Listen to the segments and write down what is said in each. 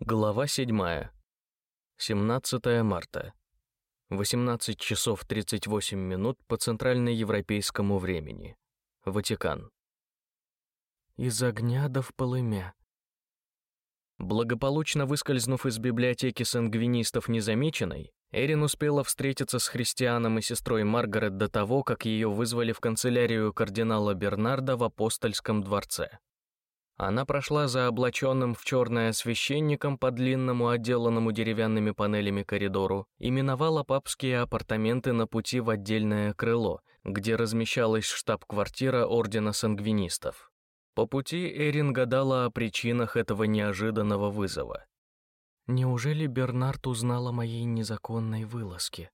Глава 7. 17 марта. 18 часов 38 минут по центральноевропейскому времени. Ватикан. Из огня до в полымя. Благополучно выскользнув из библиотеки сангвинистов незамеченной, Эрин успела встретиться с христианом и сестрой Маргарет до того, как ее вызвали в канцелярию кардинала Бернарда в апостольском дворце. Она прошла за облаченным в черное священником по длинному отделанному деревянными панелями коридору и миновала папские апартаменты на пути в отдельное крыло, где размещалась штаб-квартира Ордена Сангвинистов. По пути Эрин гадала о причинах этого неожиданного вызова. Неужели Бернард узнал о моей незаконной вылазке?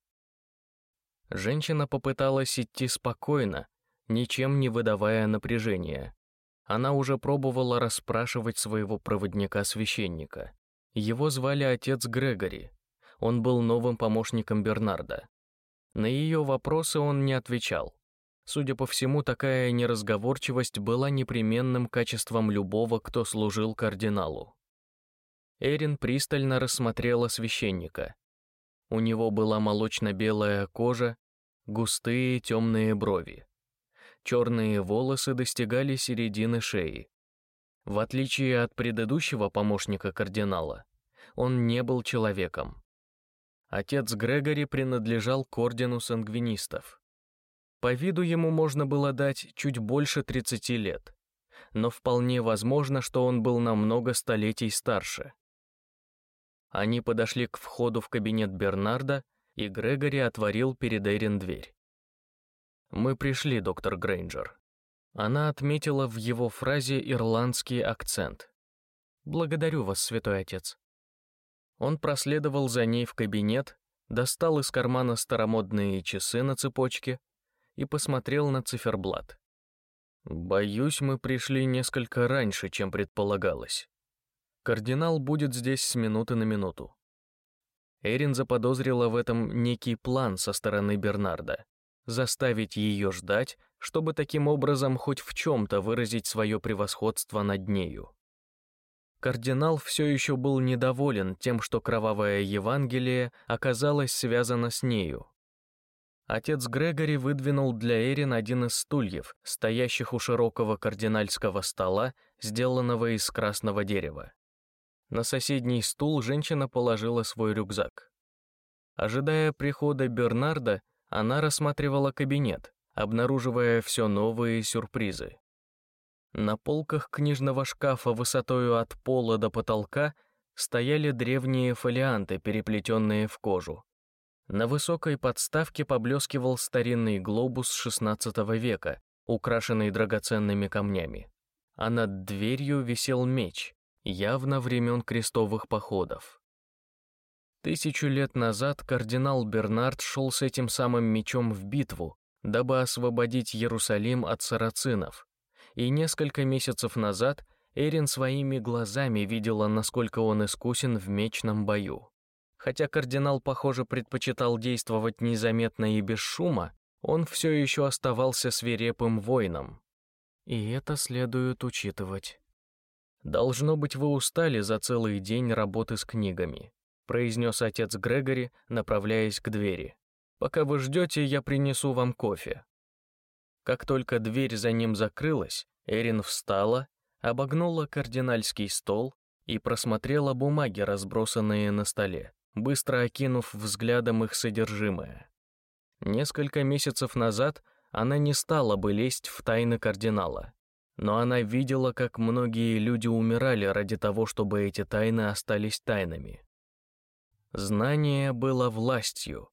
Женщина попыталась идти спокойно, ничем не выдавая напряжения, она уже пробовала расспрашивать своего проводника-священника. Его звали отец Грегори. Он был новым помощником Бернарда. На ее вопросы он не отвечал. Судя по всему, такая неразговорчивость была непременным качеством любого, кто служил кардиналу. Эрин пристально рассмотрела священника. У него была молочно-белая кожа, густые темные брови. Черные волосы достигали середины шеи. В отличие от предыдущего помощника кардинала, он не был человеком. Отец Грегори принадлежал к ордену сангвинистов. По виду ему можно было дать чуть больше 30 лет, но вполне возможно, что он был намного столетий старше. Они подошли к входу в кабинет Бернарда, и Грегори отворил перед Эрин дверь. «Мы пришли, доктор Грейнджер». Она отметила в его фразе ирландский акцент. «Благодарю вас, святой отец». Он проследовал за ней в кабинет, достал из кармана старомодные часы на цепочке и посмотрел на циферблат. «Боюсь, мы пришли несколько раньше, чем предполагалось. Кардинал будет здесь с минуты на минуту». Эрин заподозрила в этом некий план со стороны Бернарда заставить ее ждать, чтобы таким образом хоть в чем-то выразить свое превосходство над нею. Кардинал все еще был недоволен тем, что кровавое Евангелие оказалось связано с нею. Отец Грегори выдвинул для Эрин один из стульев, стоящих у широкого кардинальского стола, сделанного из красного дерева. На соседний стул женщина положила свой рюкзак. Ожидая прихода Бернарда, она рассматривала кабинет, обнаруживая все новые сюрпризы. На полках книжного шкафа высотою от пола до потолка стояли древние фолианты, переплетенные в кожу. На высокой подставке поблескивал старинный глобус XVI века, украшенный драгоценными камнями. А над дверью висел меч, явно времен крестовых походов. Тысячу лет назад кардинал Бернард шел с этим самым мечом в битву, дабы освободить Иерусалим от сарацинов. И несколько месяцев назад Эрин своими глазами видела, насколько он искусен в мечном бою. Хотя кардинал, похоже, предпочитал действовать незаметно и без шума, он все еще оставался свирепым воином. И это следует учитывать. Должно быть, вы устали за целый день работы с книгами произнес отец Грегори, направляясь к двери. «Пока вы ждете, я принесу вам кофе». Как только дверь за ним закрылась, Эрин встала, обогнула кардинальский стол и просмотрела бумаги, разбросанные на столе, быстро окинув взглядом их содержимое. Несколько месяцев назад она не стала бы лезть в тайны кардинала, но она видела, как многие люди умирали ради того, чтобы эти тайны остались тайнами. Знание было властью,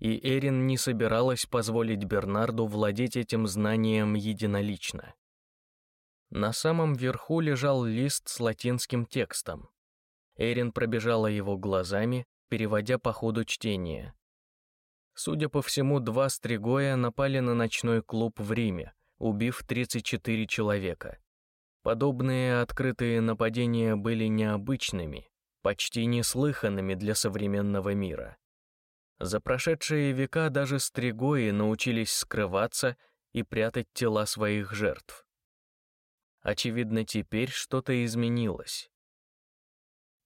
и Эрин не собиралась позволить Бернарду владеть этим знанием единолично. На самом верху лежал лист с латинским текстом. Эрин пробежала его глазами, переводя по ходу чтения. Судя по всему, два стригоя напали на ночной клуб в Риме, убив 34 человека. Подобные открытые нападения были необычными, почти неслыханными для современного мира. За прошедшие века даже стригои научились скрываться и прятать тела своих жертв. Очевидно, теперь что-то изменилось.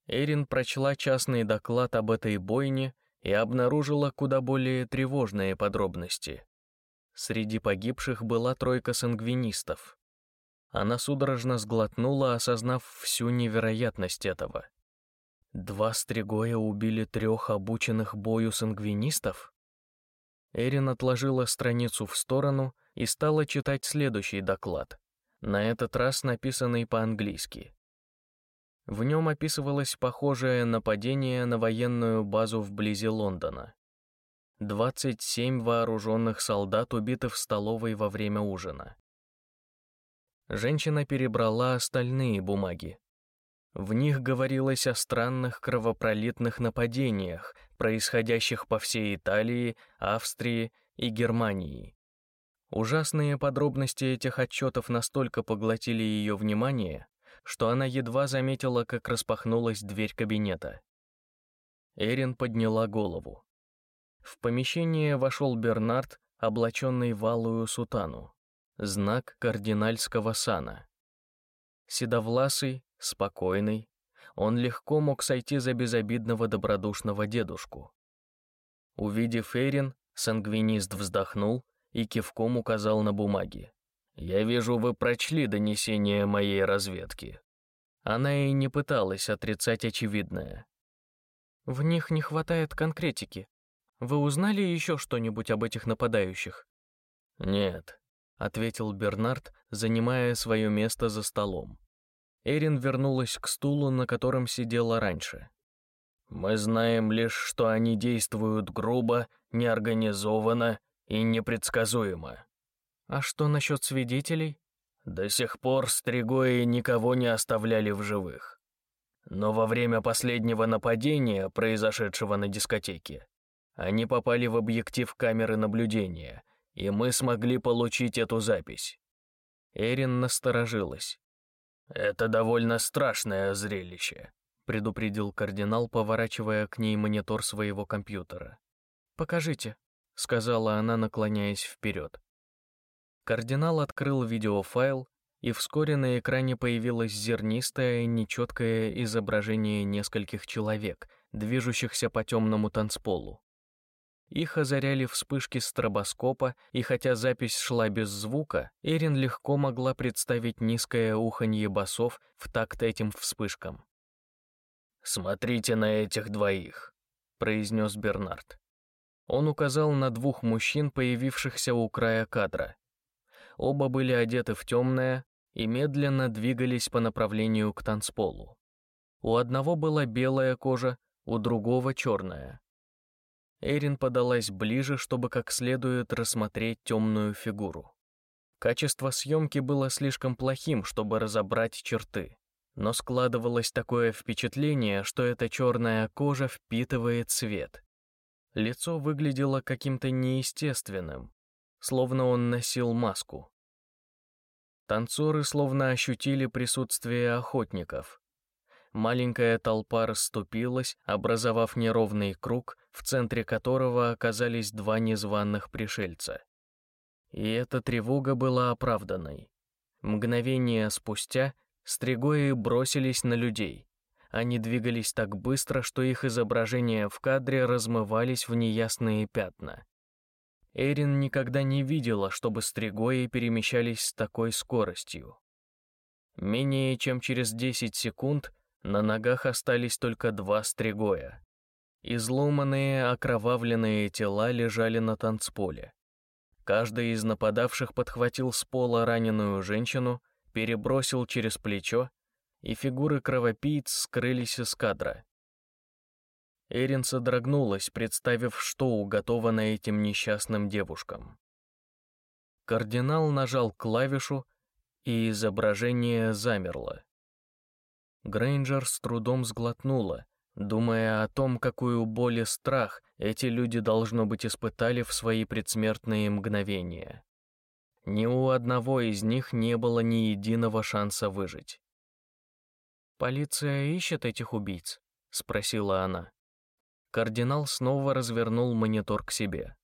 Эрин прочла частный доклад об этой бойне и обнаружила куда более тревожные подробности. Среди погибших была тройка сангвинистов. Она судорожно сглотнула, осознав всю невероятность этого. Два стригоя убили трех обученных бою сангвинистов? Эрин отложила страницу в сторону и стала читать следующий доклад, на этот раз написанный по-английски. В нем описывалось похожее нападение на военную базу вблизи Лондона. 27 вооруженных солдат убиты в столовой во время ужина. Женщина перебрала остальные бумаги. В них говорилось о странных кровопролитных нападениях, происходящих по всей Италии, Австрии и Германии. Ужасные подробности этих отчетов настолько поглотили ее внимание, что она едва заметила, как распахнулась дверь кабинета. Эрин подняла голову. В помещение вошел Бернард, облаченный в алую сутану, знак кардинальского сана. Седовласый, спокойный, он легко мог сойти за безобидного добродушного дедушку. Увидев Эрин, сангвинист вздохнул и кивком указал на бумаги. «Я вижу, вы прочли донесение моей разведки». Она и не пыталась отрицать очевидное. «В них не хватает конкретики. Вы узнали еще что-нибудь об этих нападающих?» «Нет», — ответил Бернард, занимая свое место за столом. Эрин вернулась к стулу, на котором сидела раньше. «Мы знаем лишь, что они действуют грубо, неорганизованно и непредсказуемо. А что насчет свидетелей? До сих пор стригои никого не оставляли в живых. Но во время последнего нападения, произошедшего на дискотеке, они попали в объектив камеры наблюдения, и мы смогли получить эту запись. Эрин насторожилась. «Это довольно страшное зрелище», — предупредил кардинал, поворачивая к ней монитор своего компьютера. «Покажите», — сказала она, наклоняясь вперед. Кардинал открыл видеофайл, и вскоре на экране появилось зернистое, нечеткое изображение нескольких человек, движущихся по темному танцполу. Их озаряли вспышки стробоскопа, и хотя запись шла без звука, Эрин легко могла представить низкое уханье басов в такт этим вспышкам. «Смотрите на этих двоих», — произнес Бернард. Он указал на двух мужчин, появившихся у края кадра. Оба были одеты в темное и медленно двигались по направлению к танцполу. У одного была белая кожа, у другого черная. Эрин подалась ближе, чтобы как следует рассмотреть темную фигуру. Качество съемки было слишком плохим, чтобы разобрать черты, но складывалось такое впечатление, что эта черная кожа впитывает свет. Лицо выглядело каким-то неестественным, словно он носил маску. Танцоры словно ощутили присутствие охотников. Маленькая толпа расступилась, образовав неровный круг, в центре которого оказались два незваных пришельца. И эта тревога была оправданной. Мгновение спустя стригои бросились на людей. Они двигались так быстро, что их изображения в кадре размывались в неясные пятна. Эрин никогда не видела, чтобы стригои перемещались с такой скоростью. Менее чем через 10 секунд на ногах остались только два стригоя. Изломанные, окровавленные тела лежали на танцполе. Каждый из нападавших подхватил с пола раненую женщину, перебросил через плечо и фигуры кровопийц скрылись из кадра. Эрин содрогнулась, представив, что уготовано этим несчастным девушкам. Кардинал нажал клавишу, и изображение замерло. Грейнджер с трудом сглотнула, думая о том, какую боль и страх эти люди, должно быть, испытали в свои предсмертные мгновения. Ни у одного из них не было ни единого шанса выжить. «Полиция ищет этих убийц?» — спросила она. Кардинал снова развернул монитор к себе.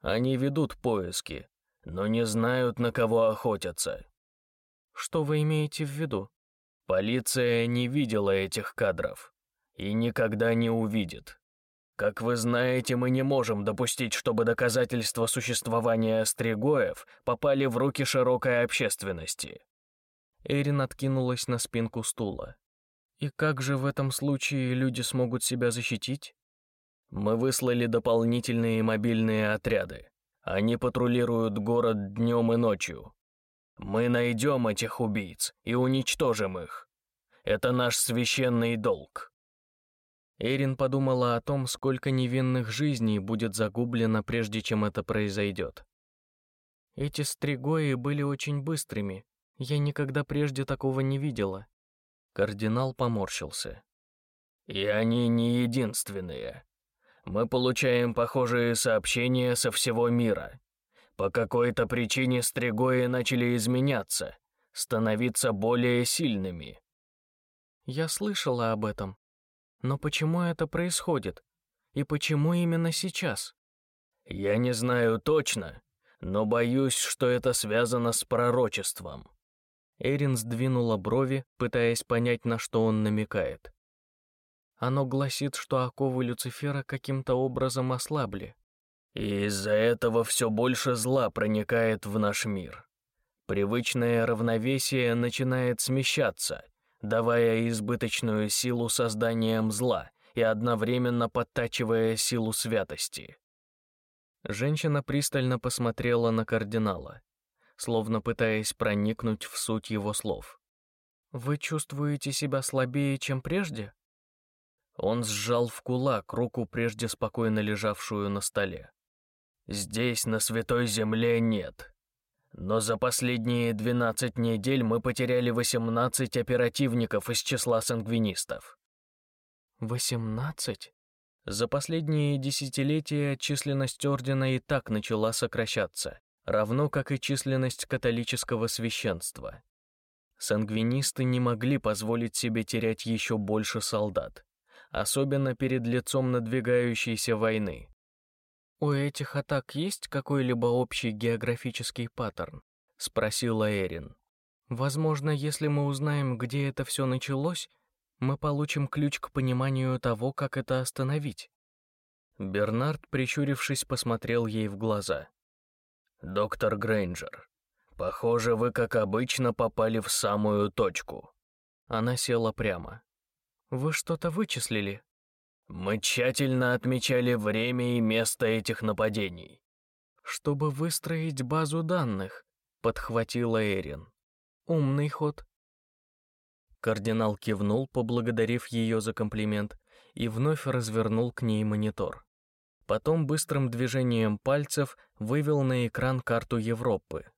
«Они ведут поиски, но не знают, на кого охотятся». «Что вы имеете в виду?» Полиция не видела этих кадров и никогда не увидит. Как вы знаете, мы не можем допустить, чтобы доказательства существования Стригоев попали в руки широкой общественности. Эрин откинулась на спинку стула. И как же в этом случае люди смогут себя защитить? Мы выслали дополнительные мобильные отряды. Они патрулируют город днем и ночью. Мы найдем этих убийц и уничтожим их. Это наш священный долг. Эрин подумала о том, сколько невинных жизней будет загублено, прежде чем это произойдет. Эти стригои были очень быстрыми. Я никогда прежде такого не видела. Кардинал поморщился. И они не единственные. Мы получаем похожие сообщения со всего мира. По какой-то причине стригои начали изменяться, становиться более сильными. Я слышала об этом. Но почему это происходит? И почему именно сейчас? Я не знаю точно, но боюсь, что это связано с пророчеством. Эрин сдвинула брови, пытаясь понять, на что он намекает. Оно гласит, что оковы Люцифера каким-то образом ослабли. И из-за этого все больше зла проникает в наш мир. Привычное равновесие начинает смещаться, давая избыточную силу созданием зла и одновременно подтачивая силу святости. Женщина пристально посмотрела на кардинала, словно пытаясь проникнуть в суть его слов. «Вы чувствуете себя слабее, чем прежде?» Он сжал в кулак руку, прежде спокойно лежавшую на столе. «Здесь, на Святой Земле, нет. Но за последние 12 недель мы потеряли 18 оперативников из числа сангвинистов. 18? За последние десятилетия численность ордена и так начала сокращаться, равно как и численность католического священства. Сангвинисты не могли позволить себе терять еще больше солдат, особенно перед лицом надвигающейся войны. «У этих атак есть какой-либо общий географический паттерн?» — спросила Эрин. «Возможно, если мы узнаем, где это все началось, мы получим ключ к пониманию того, как это остановить». Бернард, прищурившись, посмотрел ей в глаза. «Доктор Грейнджер, похоже, вы, как обычно, попали в самую точку». Она села прямо. «Вы что-то вычислили?» Мы тщательно отмечали время и место этих нападений. Чтобы выстроить базу данных, подхватила Эрин. Умный ход. Кардинал кивнул, поблагодарив ее за комплимент, и вновь развернул к ней монитор. Потом быстрым движением пальцев вывел на экран карту Европы.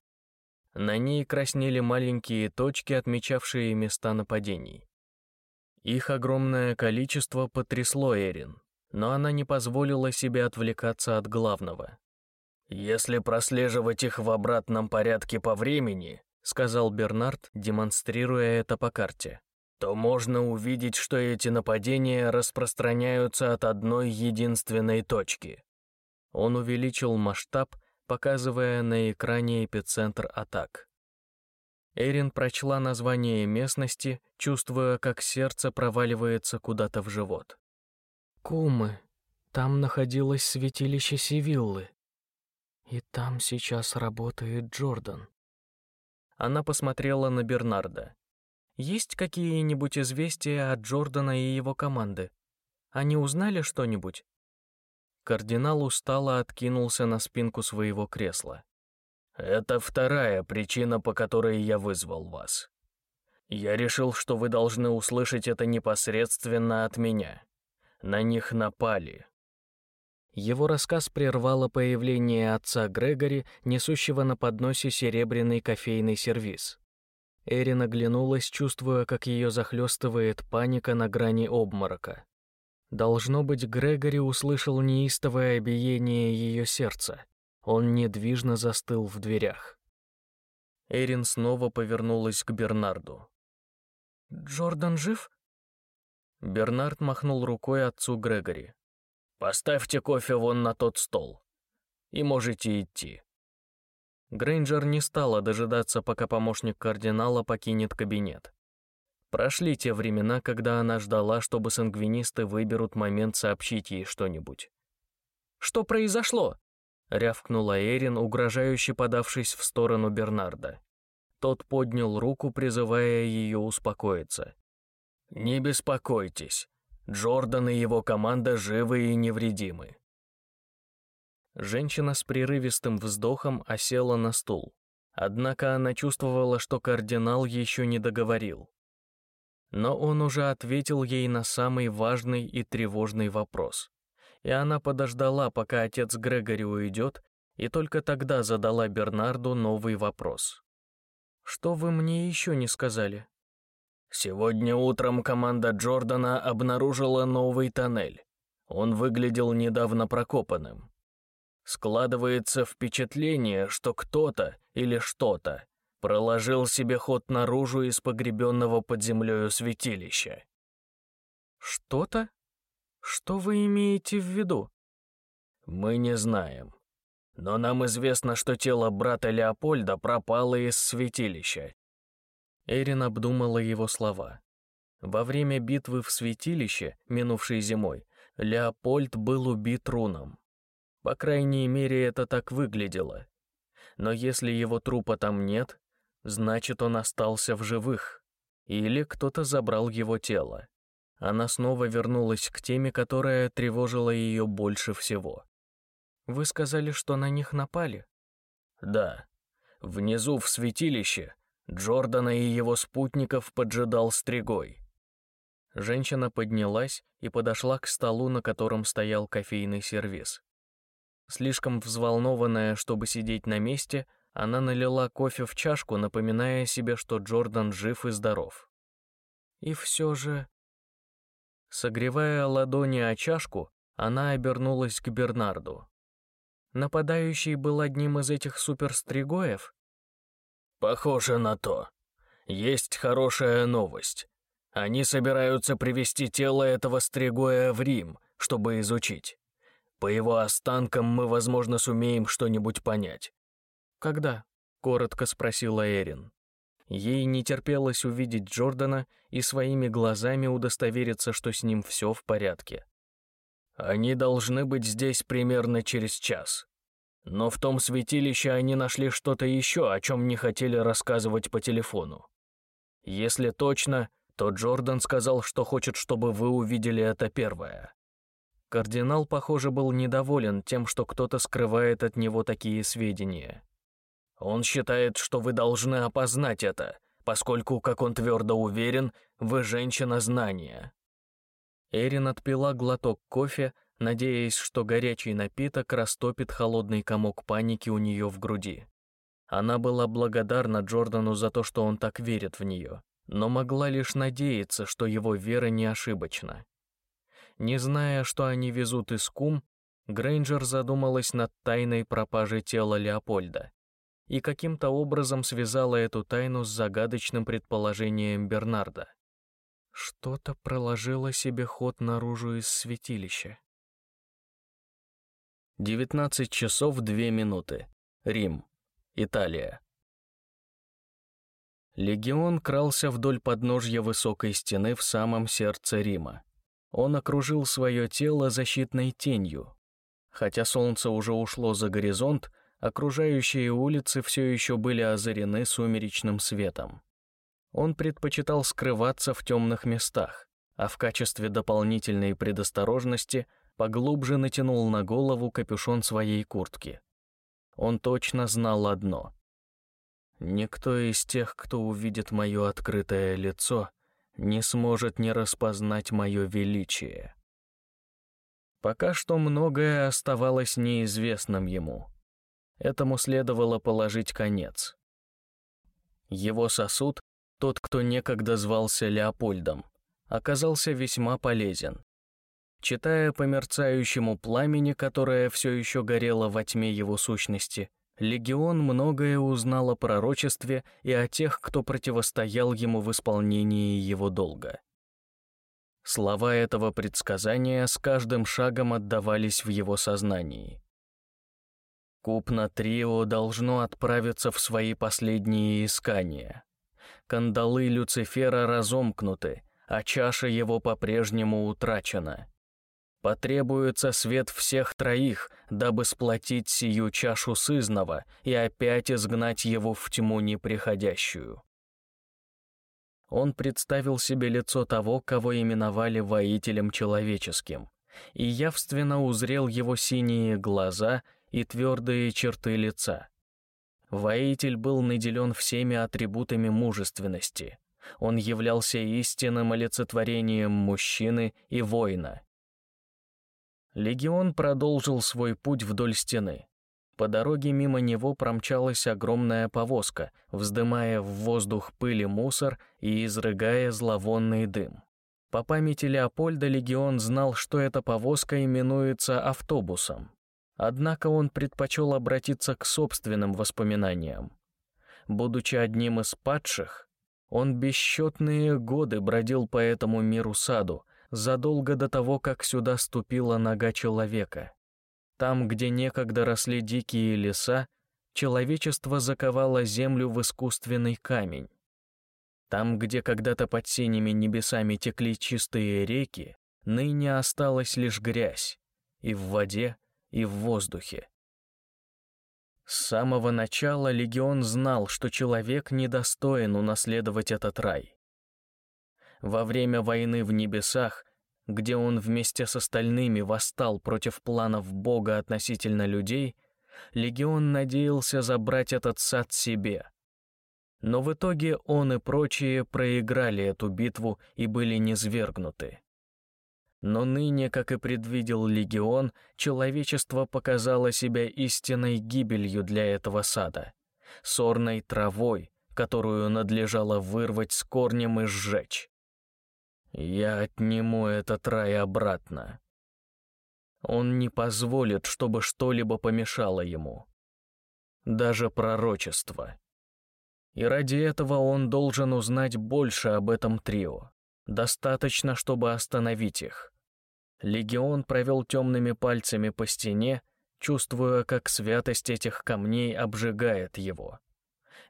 На ней краснели маленькие точки, отмечавшие места нападений. Их огромное количество потрясло Эрин, но она не позволила себе отвлекаться от главного. «Если прослеживать их в обратном порядке по времени», сказал Бернард, демонстрируя это по карте, то можно увидеть, что эти нападения распространяются от одной единственной точки. Он увеличил масштаб, показывая на экране эпицентр атак. Эрин прочла название местности, чувствуя, как сердце проваливается куда-то в живот. Кумы. Там находилось святилище Сивиллы. И там сейчас работает Джордан. Она посмотрела на Бернарда. Есть какие-нибудь известия от Джордана и его команды? Они узнали что-нибудь? Кардинал устало откинулся на спинку своего кресла. Это вторая причина, по которой я вызвал вас. Я решил, что вы должны услышать это непосредственно от меня. На них напали. Его рассказ прервало появление отца Грегори, несущего на подносе серебряный кофейный сервиз. Эрин оглянулась, чувствуя, как ее захлестывает паника на грани обморока. Должно быть, Грегори услышал неистовое биение ее сердца. Он недвижно застыл в дверях. Эрин снова повернулась к Бернарду. «Джордан жив?» Бернард махнул рукой отцу Грегори. «Поставьте кофе вон на тот стол. И можете идти». Грейнджер не стала дожидаться, пока помощник кардинала покинет кабинет. Прошли те времена, когда она ждала, чтобы сангвинисты выберут момент сообщить ей что-нибудь. «Что произошло?» — рявкнула Эрин, угрожающе подавшись в сторону Бернарда. Тот поднял руку, призывая ее успокоиться. «Не беспокойтесь. Джордан и его команда живы и невредимы». Женщина с прерывистым вздохом осела на стул. Однако она чувствовала, что кардинал еще не договорил. Но он уже ответил ей на самый важный и тревожный вопрос. И она подождала, пока отец Грегори уйдет, и только тогда задала Бернарду новый вопрос. «Что вы мне еще не сказали?» Сегодня утром команда Джордана обнаружила новый тоннель. Он выглядел недавно прокопанным. Складывается впечатление, что кто-то или что-то проложил себе ход наружу из погребенного под землею святилища. Что-то? Что вы имеете в виду? Мы не знаем. Но нам известно, что тело брата Леопольда пропало из святилища. Эрин обдумала его слова. Во время битвы в святилище, минувшей зимой, Леопольд был убит руном. По крайней мере, это так выглядело. Но если его трупа там нет, значит, он остался в живых. Или кто-то забрал его тело. Она снова вернулась к теме, которая тревожила ее больше всего. «Вы сказали, что на них напали?» «Да. Внизу в святилище Джордана и его спутников поджидал стригой». Женщина поднялась и подошла к столу, на котором стоял кофейный сервиз. Слишком взволнованная, чтобы сидеть на месте, она налила кофе в чашку, напоминая себе, что Джордан жив и здоров. И все же... Согревая ладони о чашку, она обернулась к Бернарду. Нападающий был одним из этих суперстригоев? Похоже на то. Есть хорошая новость. Они собираются привести тело этого стригоя в Рим, чтобы изучить. По его останкам мы, возможно, сумеем что-нибудь понять». «Когда?» — коротко спросила Эрин. Ей не терпелось увидеть Джордана и своими глазами удостовериться, что с ним все в порядке. «Они должны быть здесь примерно через час. Но в том святилище они нашли что-то еще, о чем не хотели рассказывать по телефону. Если точно, то Джордан сказал, что хочет, чтобы вы увидели это первое. Кардинал, похоже, был недоволен тем, что кто-то скрывает от него такие сведения. Он считает, что вы должны опознать это, поскольку, как он твердо уверен, вы женщина знания. Эрин отпила глоток кофе, надеясь, что горячий напиток растопит холодный комок паники у нее в груди. Она была благодарна Джордану за то, что он так верит в нее, но могла лишь надеяться, что его вера не ошибочна. Не зная, что они везут из Кум, Грейнджер задумалась над тайной пропажей тела Леопольда и каким-то образом связала эту тайну с загадочным предположением Бернарда. Что-то проложило себе ход наружу из святилища. 19 часов 2 минуты. Рим. Италия. Легион крался вдоль подножья высокой стены в самом сердце Рима. Он окружил свое тело защитной тенью. Хотя солнце уже ушло за горизонт, окружающие улицы все еще были озарены сумеречным светом. Он предпочитал скрываться в темных местах, а в качестве дополнительной предосторожности поглубже натянул на голову капюшон своей куртки. Он точно знал одно. Никто из тех, кто увидит мое открытое лицо, не сможет не распознать мое величие. Пока что многое оставалось неизвестным ему. Этому следовало положить конец. Его сосуд, тот, кто некогда звался Леопольдом, оказался весьма полезен. Читая по мерцающему пламени, которое все еще горело во тьме его сущности, Легион многое узнал о пророчестве и о тех, кто противостоял ему в исполнении его долга. Слова этого предсказания с каждым шагом отдавались в его сознании. Купна Трио должно отправиться в свои последние искания. Кандалы Люцифера разомкнуты, а чаша его по-прежнему утрачена. Потребуется свет всех троих, дабы сплотить сию чашу сызного и опять изгнать его в тьму неприходящую. Он представил себе лицо того, кого именовали воителем человеческим, и явственно узрел его синие глаза и твердые черты лица. Воитель был наделен всеми атрибутами мужественности. Он являлся истинным олицетворением мужчины и воина. Легион продолжил свой путь вдоль стены. По дороге мимо него промчалась огромная повозка, вздымая в воздух пыль и мусор и изрыгая зловонный дым. По памяти Леопольда Легион знал, что эта повозка именуется автобусом. Однако он предпочел обратиться к собственным воспоминаниям. Будучи одним из падших, он бесчетные годы бродил по этому миру саду, задолго до того, как сюда ступила нога человека. Там, где некогда росли дикие леса, человечество заковало землю в искусственный камень. Там, где когда-то под синими небесами текли чистые реки, ныне осталась лишь грязь и в воде, и в воздухе. С самого начала легион знал, что человек недостоин унаследовать этот рай. Во время войны в небесах, где он вместе с остальными восстал против планов Бога относительно людей, легион надеялся забрать этот сад себе. Но в итоге он и прочие проиграли эту битву и были низвергнуты. Но ныне, как и предвидел легион, человечество показало себя истинной гибелью для этого сада, сорной травой, которую надлежало вырвать с корнем и сжечь. Я отниму этот рай обратно. Он не позволит, чтобы что-либо помешало ему. Даже пророчество. И ради этого он должен узнать больше об этом трио. Достаточно, чтобы остановить их. Легион провел темными пальцами по стене, чувствуя, как святость этих камней обжигает его.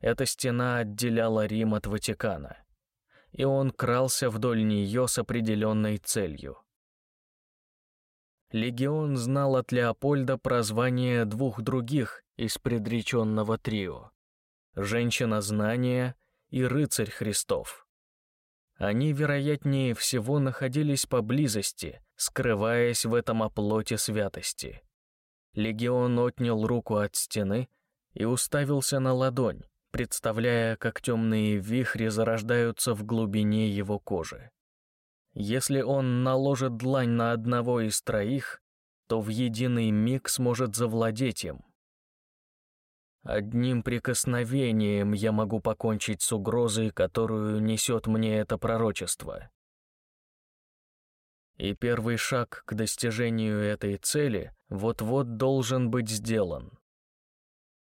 Эта стена отделяла Рим от Ватикана и он крался вдоль нее с определенной целью. Легион знал от Леопольда прозвание двух других из предреченного трио — «Женщина знания» и «Рыцарь Христов». Они, вероятнее всего, находились поблизости, скрываясь в этом оплоте святости. Легион отнял руку от стены и уставился на ладонь, представляя, как темные вихри зарождаются в глубине его кожи. Если он наложит длань на одного из троих, то в единый миг сможет завладеть им. Одним прикосновением я могу покончить с угрозой, которую несет мне это пророчество. И первый шаг к достижению этой цели вот-вот должен быть сделан.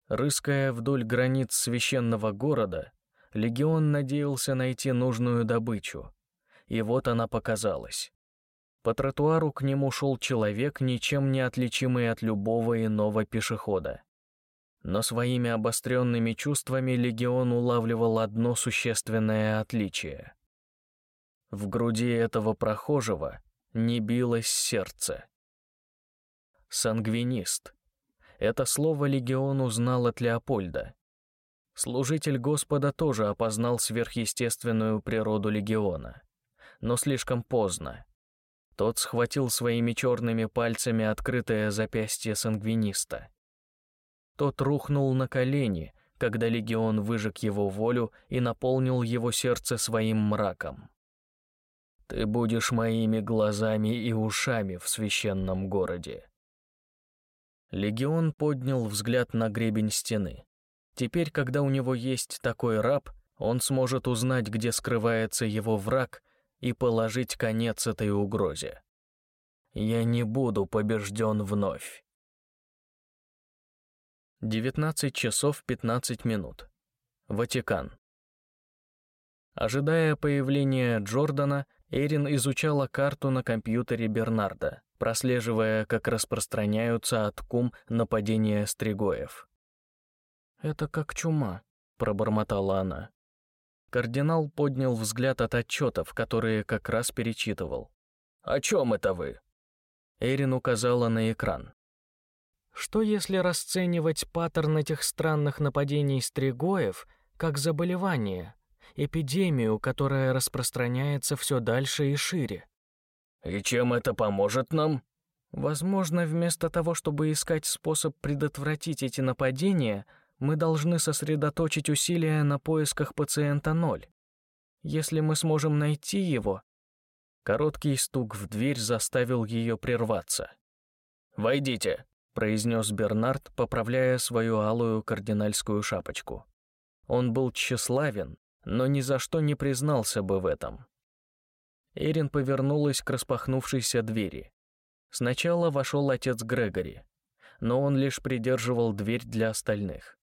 Рыская вдоль границ священного города, легион надеялся найти нужную добычу. И вот она показалась. По тротуару к нему шел человек, ничем не отличимый от любого иного пешехода. Но своими обостренными чувствами легион улавливал одно существенное отличие. В груди этого прохожего не билось сердце. Сангвинист — это слово легион узнал от Леопольда. Служитель Господа тоже опознал сверхъестественную природу легиона. Но слишком поздно. Тот схватил своими черными пальцами открытое запястье сангвиниста. Тот рухнул на колени, когда легион выжег его волю и наполнил его сердце своим мраком. «Ты будешь моими глазами и ушами в священном городе», Легион поднял взгляд на гребень стены. Теперь, когда у него есть такой раб, он сможет узнать, где скрывается его враг, и положить конец этой угрозе. Я не буду побежден вновь. 19 часов 15 минут. Ватикан. Ожидая появления Джордана, Эрин изучала карту на компьютере Бернарда прослеживая, как распространяются от кум нападения стригоев. «Это как чума», — пробормотала она. Кардинал поднял взгляд от отчетов, которые как раз перечитывал. «О чем это вы?» Эрин указала на экран. Что если расценивать паттерн этих странных нападений стригоев как заболевание, эпидемию, которая распространяется все дальше и шире? «И чем это поможет нам?» Возможно, вместо того, чтобы искать способ предотвратить эти нападения, мы должны сосредоточить усилия на поисках пациента ноль. Если мы сможем найти его... Короткий стук в дверь заставил ее прерваться. «Войдите», — произнес Бернард, поправляя свою алую кардинальскую шапочку. Он был тщеславен, но ни за что не признался бы в этом. Эрин повернулась к распахнувшейся двери. Сначала вошел отец Грегори, но он лишь придерживал дверь для остальных.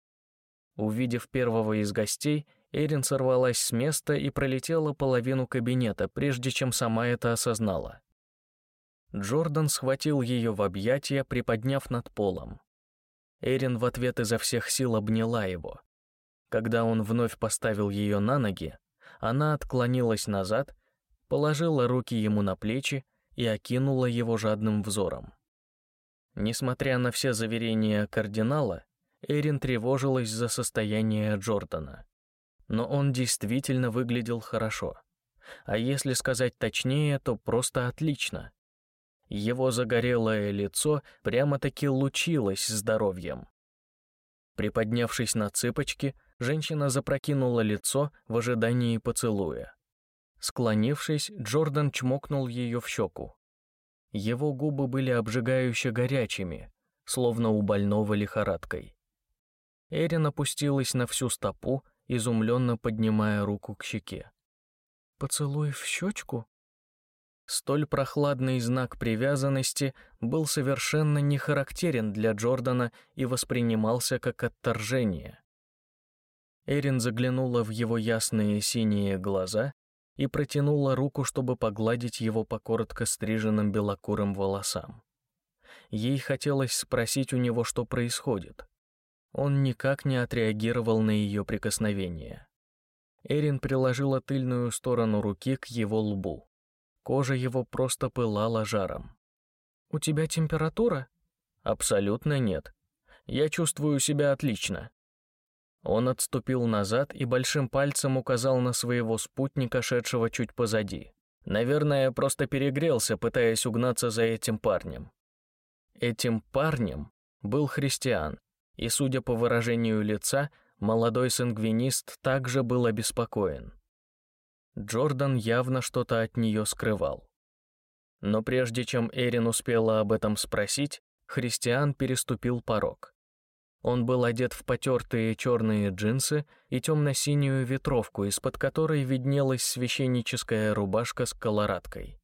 Увидев первого из гостей, Эрин сорвалась с места и пролетела половину кабинета, прежде чем сама это осознала. Джордан схватил ее в объятия, приподняв над полом. Эрин в ответ изо всех сил обняла его. Когда он вновь поставил ее на ноги, она отклонилась назад, положила руки ему на плечи и окинула его жадным взором. Несмотря на все заверения кардинала, Эрин тревожилась за состояние Джордана. Но он действительно выглядел хорошо. А если сказать точнее, то просто отлично. Его загорелое лицо прямо-таки лучилось здоровьем. Приподнявшись на цыпочки, женщина запрокинула лицо в ожидании поцелуя. Склонившись, Джордан чмокнул ее в щеку. Его губы были обжигающе горячими, словно у больного лихорадкой. Эрин опустилась на всю стопу, изумленно поднимая руку к щеке. «Поцелуй в щечку?» Столь прохладный знак привязанности был совершенно не характерен для Джордана и воспринимался как отторжение. Эрин заглянула в его ясные синие глаза и протянула руку, чтобы погладить его по коротко стриженным белокурым волосам. Ей хотелось спросить у него, что происходит. Он никак не отреагировал на ее прикосновение. Эрин приложила тыльную сторону руки к его лбу. Кожа его просто пылала жаром. «У тебя температура?» «Абсолютно нет. Я чувствую себя отлично. Он отступил назад и большим пальцем указал на своего спутника, шедшего чуть позади. Наверное, просто перегрелся, пытаясь угнаться за этим парнем. Этим парнем был христиан, и, судя по выражению лица, молодой сангвинист также был обеспокоен. Джордан явно что-то от нее скрывал. Но прежде чем Эрин успела об этом спросить, христиан переступил порог. Он был одет в потертые черные джинсы и темно-синюю ветровку, из-под которой виднелась священническая рубашка с колорадкой.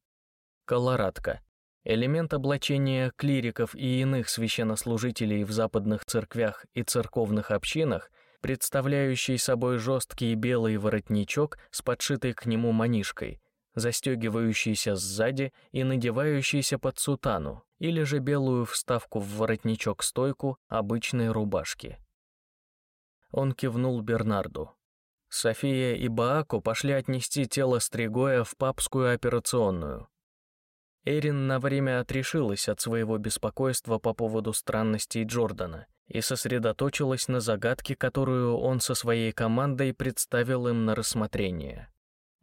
Колорадка — элемент облачения клириков и иных священнослужителей в западных церквях и церковных общинах, представляющий собой жесткий белый воротничок с подшитой к нему манишкой, застегивающийся сзади и надевающийся под сутану, или же белую вставку в воротничок-стойку обычной рубашки. Он кивнул Бернарду. София и Бааку пошли отнести тело Стригоя в папскую операционную. Эрин на время отрешилась от своего беспокойства по поводу странностей Джордана и сосредоточилась на загадке, которую он со своей командой представил им на рассмотрение.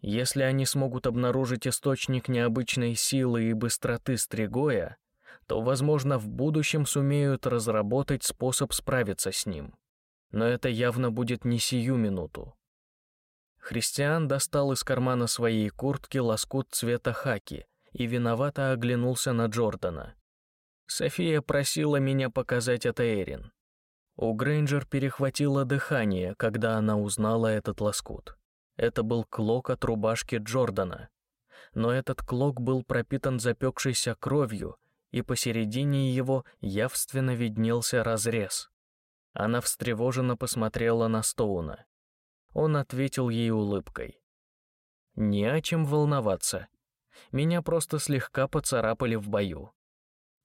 Если они смогут обнаружить источник необычной силы и быстроты Стригоя, то, возможно, в будущем сумеют разработать способ справиться с ним. Но это явно будет не сию минуту. Христиан достал из кармана своей куртки лоскут цвета хаки и виновато оглянулся на Джордана. София просила меня показать это Эрин. У Грейнджер перехватило дыхание, когда она узнала этот лоскут. Это был клок от рубашки Джордана. Но этот клок был пропитан запекшейся кровью, и посередине его явственно виднелся разрез. Она встревоженно посмотрела на Стоуна. Он ответил ей улыбкой. «Не о чем волноваться. Меня просто слегка поцарапали в бою».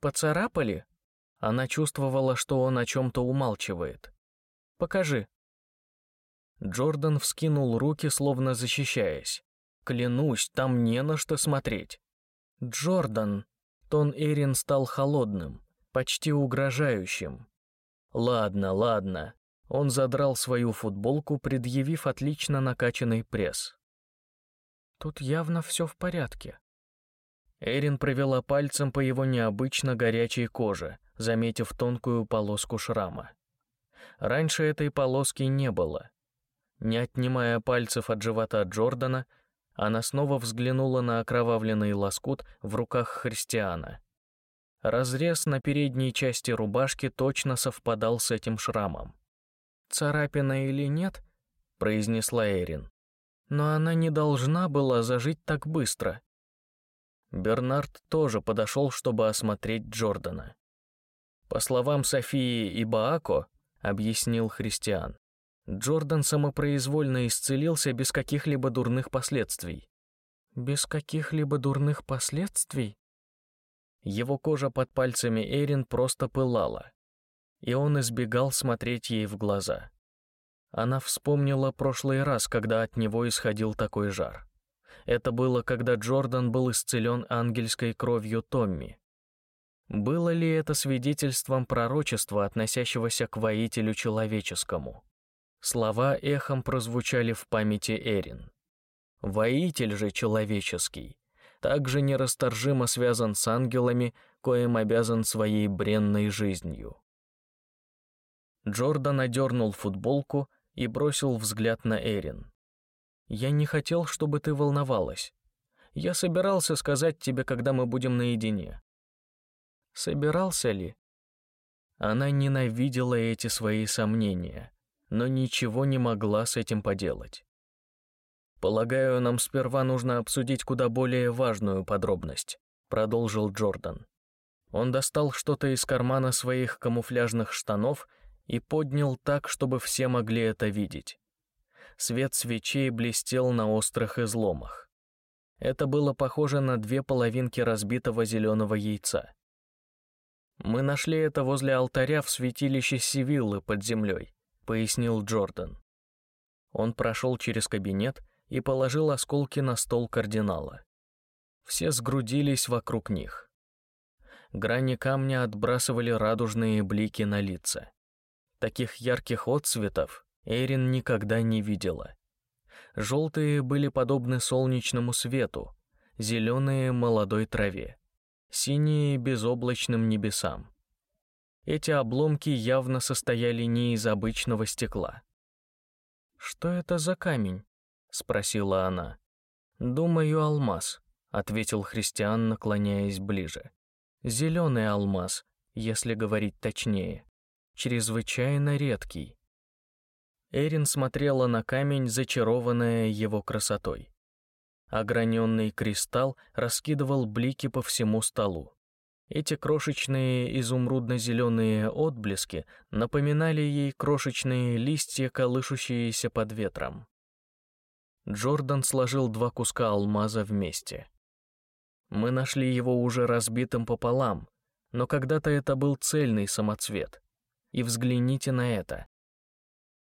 «Поцарапали?» Она чувствовала, что он о чем-то умалчивает. «Покажи», Джордан вскинул руки, словно защищаясь. «Клянусь, там не на что смотреть». «Джордан!» Тон Эрин стал холодным, почти угрожающим. «Ладно, ладно». Он задрал свою футболку, предъявив отлично накачанный пресс. «Тут явно все в порядке». Эрин провела пальцем по его необычно горячей коже, заметив тонкую полоску шрама. Раньше этой полоски не было. Не отнимая пальцев от живота Джордана, она снова взглянула на окровавленный лоскут в руках Христиана. Разрез на передней части рубашки точно совпадал с этим шрамом. «Царапина или нет?» — произнесла Эрин. «Но она не должна была зажить так быстро». Бернард тоже подошел, чтобы осмотреть Джордана. По словам Софии и Баако, объяснил Христиан, Джордан самопроизвольно исцелился без каких-либо дурных последствий. Без каких-либо дурных последствий? Его кожа под пальцами Эрин просто пылала, и он избегал смотреть ей в глаза. Она вспомнила прошлый раз, когда от него исходил такой жар. Это было, когда Джордан был исцелен ангельской кровью Томми. Было ли это свидетельством пророчества, относящегося к воителю человеческому? Слова эхом прозвучали в памяти Эрин. Воитель же человеческий также нерасторжимо связан с ангелами, коим обязан своей бренной жизнью. Джордан одернул футболку и бросил взгляд на Эрин. «Я не хотел, чтобы ты волновалась. Я собирался сказать тебе, когда мы будем наедине». «Собирался ли?» Она ненавидела эти свои сомнения но ничего не могла с этим поделать. «Полагаю, нам сперва нужно обсудить куда более важную подробность», — продолжил Джордан. Он достал что-то из кармана своих камуфляжных штанов и поднял так, чтобы все могли это видеть. Свет свечей блестел на острых изломах. Это было похоже на две половинки разбитого зеленого яйца. Мы нашли это возле алтаря в святилище Сивиллы под землей пояснил Джордан. Он прошел через кабинет и положил осколки на стол кардинала. Все сгрудились вокруг них. Грани камня отбрасывали радужные блики на лица. Таких ярких отцветов Эрин никогда не видела. Желтые были подобны солнечному свету, зеленые — молодой траве, синие — безоблачным небесам. Эти обломки явно состояли не из обычного стекла. «Что это за камень?» — спросила она. «Думаю, алмаз», — ответил Христиан, наклоняясь ближе. «Зеленый алмаз, если говорить точнее. Чрезвычайно редкий». Эрин смотрела на камень, зачарованная его красотой. Ограненный кристалл раскидывал блики по всему столу. Эти крошечные изумрудно-зеленые отблески напоминали ей крошечные листья, колышущиеся под ветром. Джордан сложил два куска алмаза вместе. Мы нашли его уже разбитым пополам, но когда-то это был цельный самоцвет. И взгляните на это.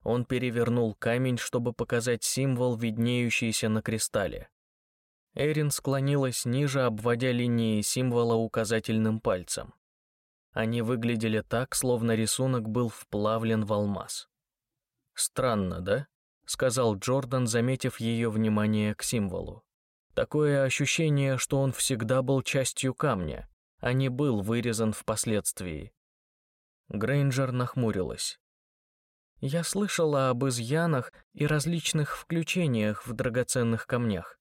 Он перевернул камень, чтобы показать символ, виднеющийся на кристалле. Эрин склонилась ниже, обводя линии символа указательным пальцем. Они выглядели так, словно рисунок был вплавлен в алмаз. «Странно, да?» — сказал Джордан, заметив ее внимание к символу. «Такое ощущение, что он всегда был частью камня, а не был вырезан впоследствии». Грейнджер нахмурилась. «Я слышала об изъянах и различных включениях в драгоценных камнях.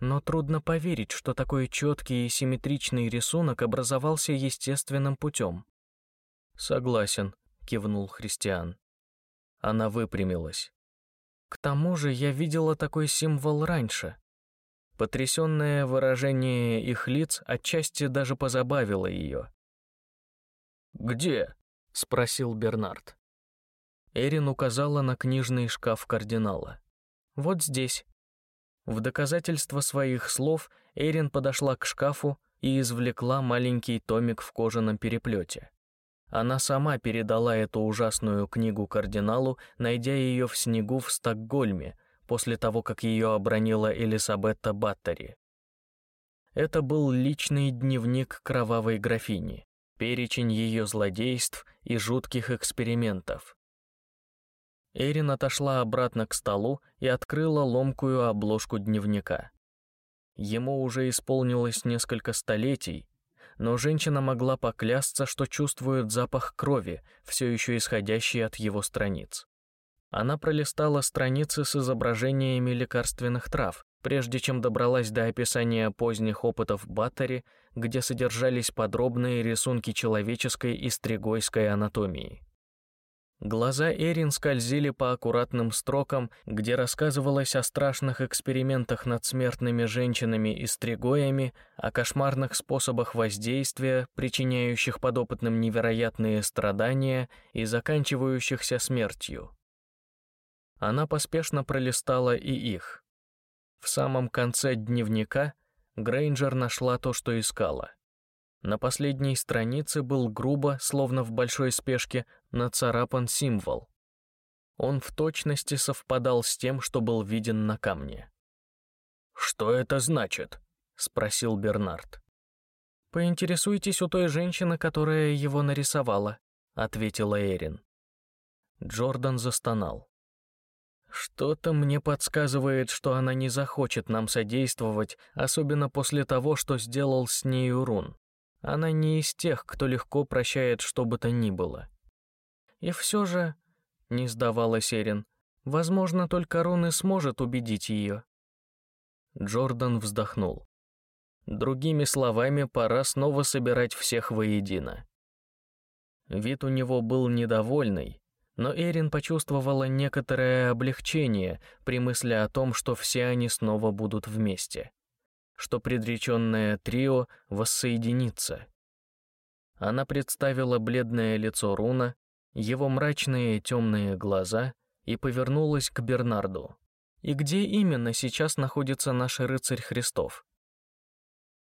Но трудно поверить, что такой четкий и симметричный рисунок образовался естественным путем. «Согласен», — кивнул Христиан. Она выпрямилась. «К тому же я видела такой символ раньше». Потрясенное выражение их лиц отчасти даже позабавило ее. «Где?» — спросил Бернард. Эрин указала на книжный шкаф кардинала. «Вот здесь». В доказательство своих слов Эрин подошла к шкафу и извлекла маленький томик в кожаном переплете. Она сама передала эту ужасную книгу кардиналу, найдя ее в снегу в Стокгольме, после того, как ее обронила Элисабетта Баттери. Это был личный дневник кровавой графини, перечень ее злодейств и жутких экспериментов. Эрин отошла обратно к столу и открыла ломкую обложку дневника. Ему уже исполнилось несколько столетий, но женщина могла поклясться, что чувствует запах крови, все еще исходящий от его страниц. Она пролистала страницы с изображениями лекарственных трав, прежде чем добралась до описания поздних опытов Баттери, где содержались подробные рисунки человеческой и стригойской анатомии. Глаза Эрин скользили по аккуратным строкам, где рассказывалось о страшных экспериментах над смертными женщинами и стригоями, о кошмарных способах воздействия, причиняющих подопытным невероятные страдания и заканчивающихся смертью. Она поспешно пролистала и их. В самом конце дневника Грейнджер нашла то, что искала — на последней странице был грубо, словно в большой спешке, нацарапан символ. Он в точности совпадал с тем, что был виден на камне. «Что это значит?» — спросил Бернард. «Поинтересуйтесь у той женщины, которая его нарисовала», — ответила Эрин. Джордан застонал. «Что-то мне подсказывает, что она не захочет нам содействовать, особенно после того, что сделал с нею Рун. Она не из тех, кто легко прощает что бы то ни было. И все же, не сдавалась Эрин, возможно, только Рун и сможет убедить ее. Джордан вздохнул. Другими словами, пора снова собирать всех воедино. Вид у него был недовольный, но Эрин почувствовала некоторое облегчение при мысли о том, что все они снова будут вместе что предреченное трио воссоединится. Она представила бледное лицо Руна, его мрачные темные глаза и повернулась к Бернарду. «И где именно сейчас находится наш рыцарь Христов?»